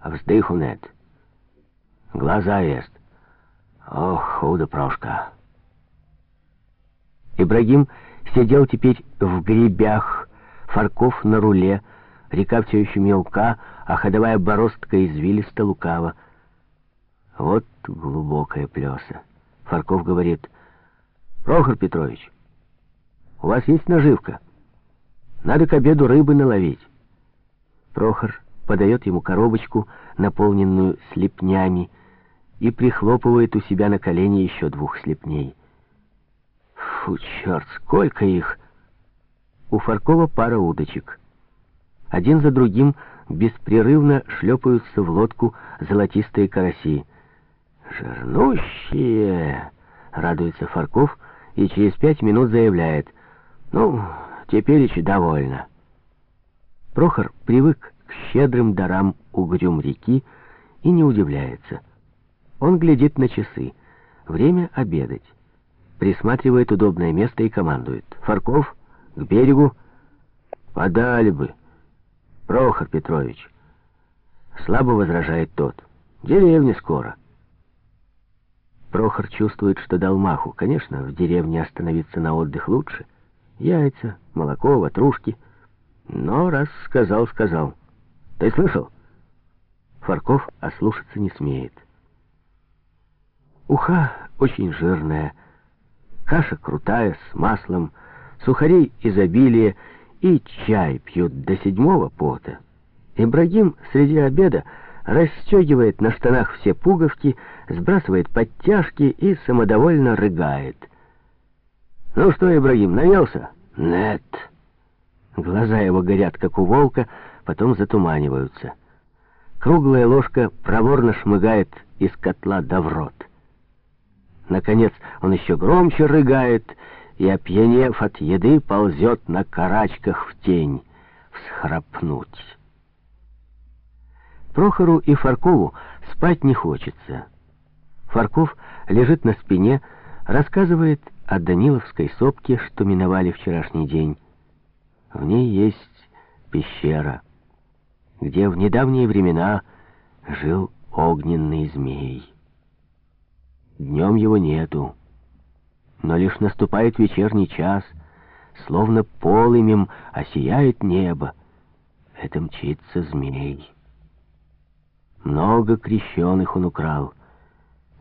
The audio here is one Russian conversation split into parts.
а вздыху нет. Глаза ест. Ох, худо прошка. Ибрагим сидел теперь в гребях, Фарков на руле, река все еще мелка, а ходовая бороздка извилиста лукава. Вот глубокая плеса. Фарков говорит, «Прохор Петрович, у вас есть наживка? Надо к обеду рыбы наловить». Прохор подает ему коробочку, наполненную слепнями, и прихлопывает у себя на колени еще двух слепней. Фу, черт, сколько их! У Фаркова пара удочек. Один за другим беспрерывно шлепаются в лодку золотистые караси. «Жирнущие!» — радуется Фарков и через пять минут заявляет. «Ну, теперь еще довольно». Прохор привык к щедрым дарам угрюм реки и не удивляется. Он глядит на часы. Время обедать. Присматривает удобное место и командует. «Фарков, к берегу!» «Подали бы!» «Прохор Петрович!» Слабо возражает тот. «Деревня скоро!» Прохор чувствует, что дал маху. Конечно, в деревне остановиться на отдых лучше. Яйца, молоко, ватрушки. Но раз сказал, сказал. Ты слышал? Фарков ослушаться не смеет. Уха очень жирная, каша крутая, с маслом, сухарей изобилие и чай пьют до седьмого пота. Ибрагим среди обеда расстегивает на штанах все пуговки, сбрасывает подтяжки и самодовольно рыгает. «Ну что, Ибрагим, наелся?» «Нет». Глаза его горят, как у волка, потом затуманиваются. Круглая ложка проворно шмыгает из котла до в рот. Наконец он еще громче рыгает и, опьянев от еды, ползет на карачках в тень, всхрапнуть. Прохору и Фаркову спать не хочется. Фарков лежит на спине, рассказывает о Даниловской сопке, что миновали вчерашний день. В ней есть пещера, где в недавние времена жил огненный змей. Днем его нету, но лишь наступает вечерний час, словно полымем осияет небо. Это мчится змей. Много крещеных он украл.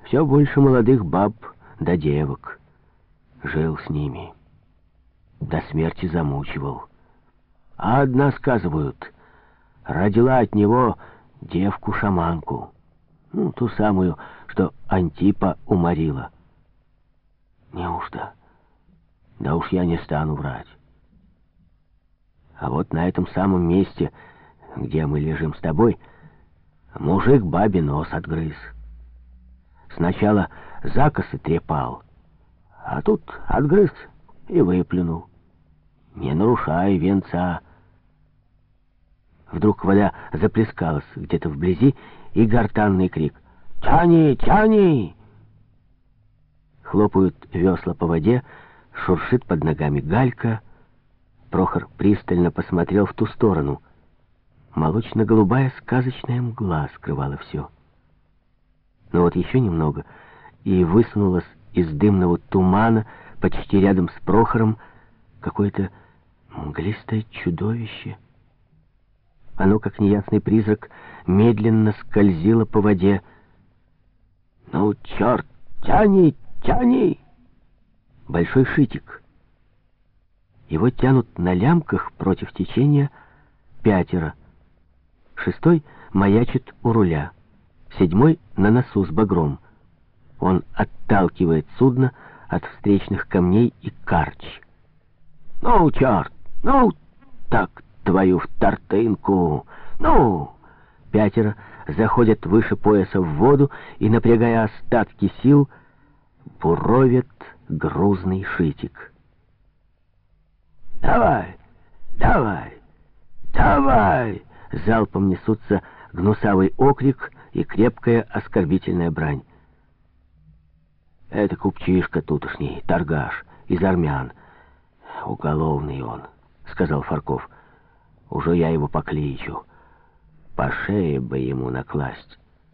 Все больше молодых баб да девок. Жил с ними. До смерти замучивал. А одна, сказывают, родила от него девку-шаманку. Ну, ту самую, что Антипа уморила. Неужто? Да уж я не стану врать. А вот на этом самом месте, где мы лежим с тобой, Мужик бабе нос отгрыз. Сначала закосы трепал, а тут отгрыз и выплюнул. Не нарушай венца. Вдруг вода заплескалась где-то вблизи, и гортанный крик «Тяни! Тяни!» Хлопают весла по воде, шуршит под ногами галька. Прохор пристально посмотрел в ту сторону — Молочно-голубая сказочная мгла скрывала все. Но вот еще немного, и высунулось из дымного тумана, почти рядом с Прохором, какое-то мглистое чудовище. Оно, как неясный призрак, медленно скользило по воде. «Ну, черт, тяни, тяни!» Большой шитик. Его тянут на лямках против течения пятеро — Шестой маячит у руля. Седьмой на носу с багром. Он отталкивает судно от встречных камней и карч. «Ну, черт! Ну, так твою в тартынку! Ну!» Пятеро заходят выше пояса в воду и, напрягая остатки сил, буровят грузный шитик. «Давай! Давай! Давай!» залпом несутся гнусавый окрик и крепкая оскорбительная брань. «Это купчишка тутошний, торгаш, из армян. Уголовный он», — сказал Фарков. «Уже я его покличу. По шее бы ему накласть.